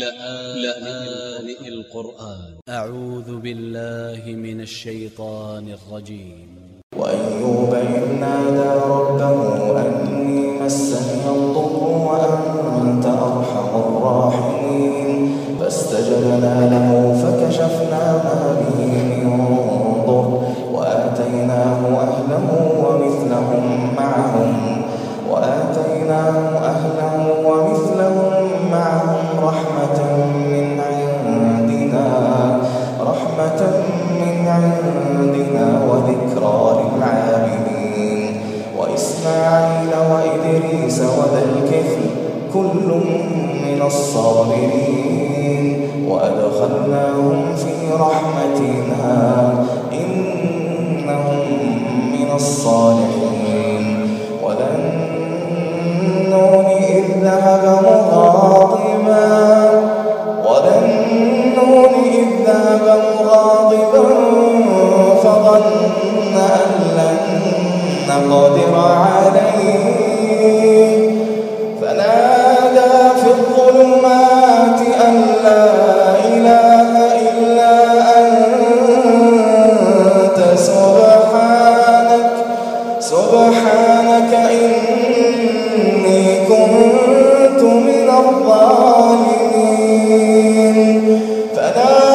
لآن القرآن. أ ع و ذ ب ا ل ل ه من ا ل ش ي ط ا ن ا ل ج ي م وأيوب إذ نادى ربه أني مسني الضر وأنت أرحم الراحمين. فاستجبنا له فكشفنا ما كل من الصابرين وأدخلناهم في رحمتنا إنهم من الصالحين. وذنون إذ ذهب مغاضبا. وذنون إذ ذهب مغاضبا. فظن أن لن نقدر عليه الظالمين. فنادى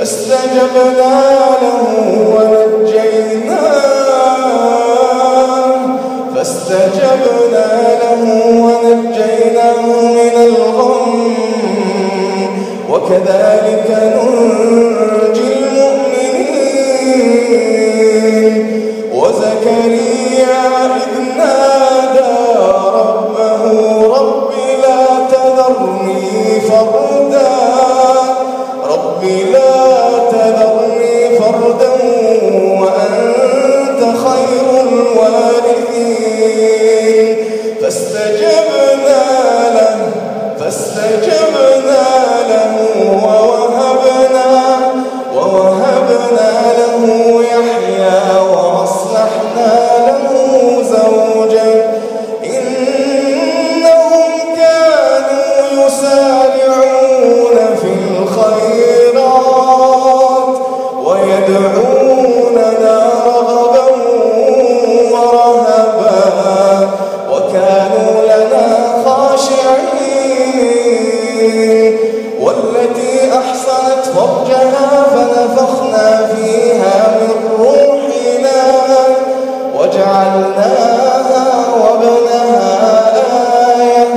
فاستجبنا له ونجيناه. فاستجبنا له ونجيناه من الغم. وكذلك ننجي خير الوارثين وكانوا لنا خاشعين. والتي أحصنت فرجها فنفخنا فيها من روحنا وجعلناها وابنها آية.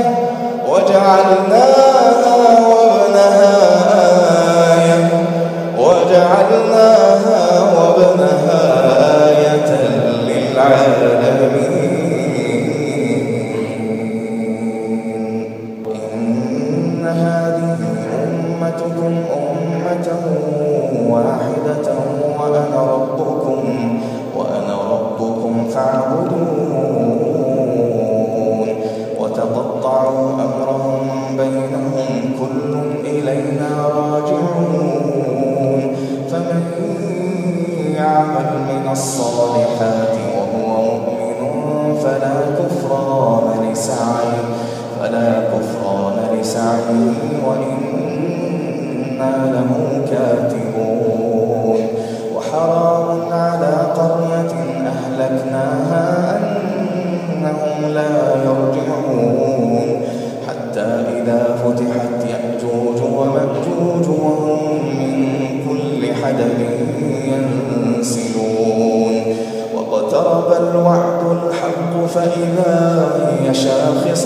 وجعلناها وابنها آية. وجعلناها أمتكم أمة واحدة وأنا ربكم وأنا ربكم فاعبدون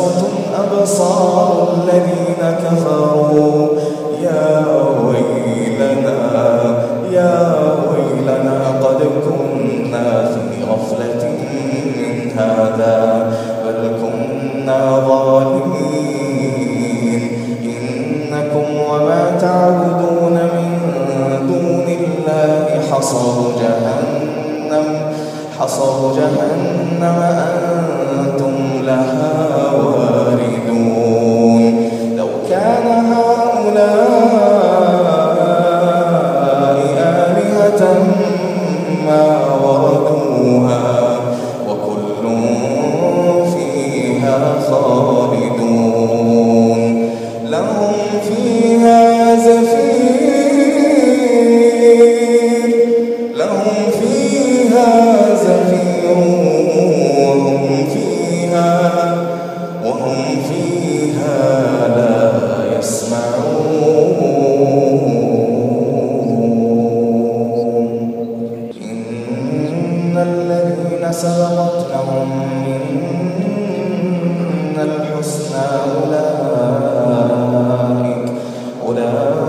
شاخصة أبصار الذين كفروا. يا ويلنا يا ويلنا قد كنا في غفلة من هذا بل كنا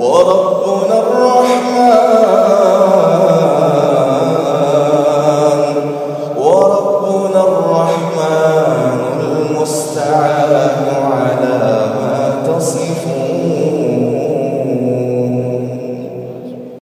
وربنا